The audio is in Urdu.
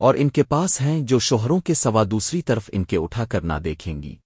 اور ان کے پاس ہیں جو شوہروں کے سوا دوسری طرف ان کے اٹھا کر نہ دیکھیں گی۔